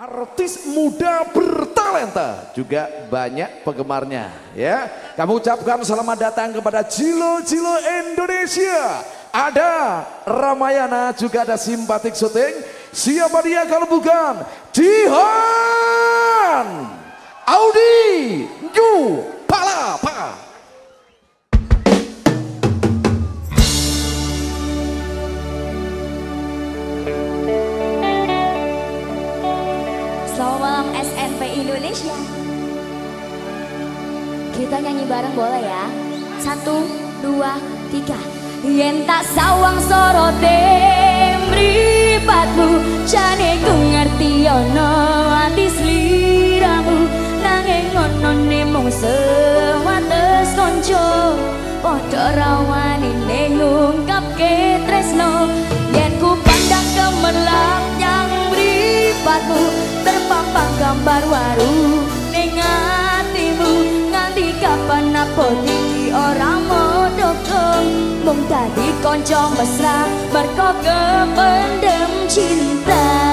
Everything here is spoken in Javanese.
Artis muda bertalenta juga banyak penggemarnya ya. Kamu ucapkan selamat datang kepada Jilo Jilo Indonesia. Ada Ramayana juga ada simpatik syuting. Siapa dia kalau bukan Jihan Indonesia. Kita nyanyi bareng boleh ya? Satu, dua, tiga. Yen tak sawang sorote mripatmu jane ku ngerti ana ati sliramu nanging ngono ne mung sewates kanca padha rawani ning ngungkapke tresno yen ku pandang gemerlap yang mripatmu terpampang gambar waru. Ning atimu nganti kapan apa iki ora modoko mung dadi kanca mesra. Merko kependem cinta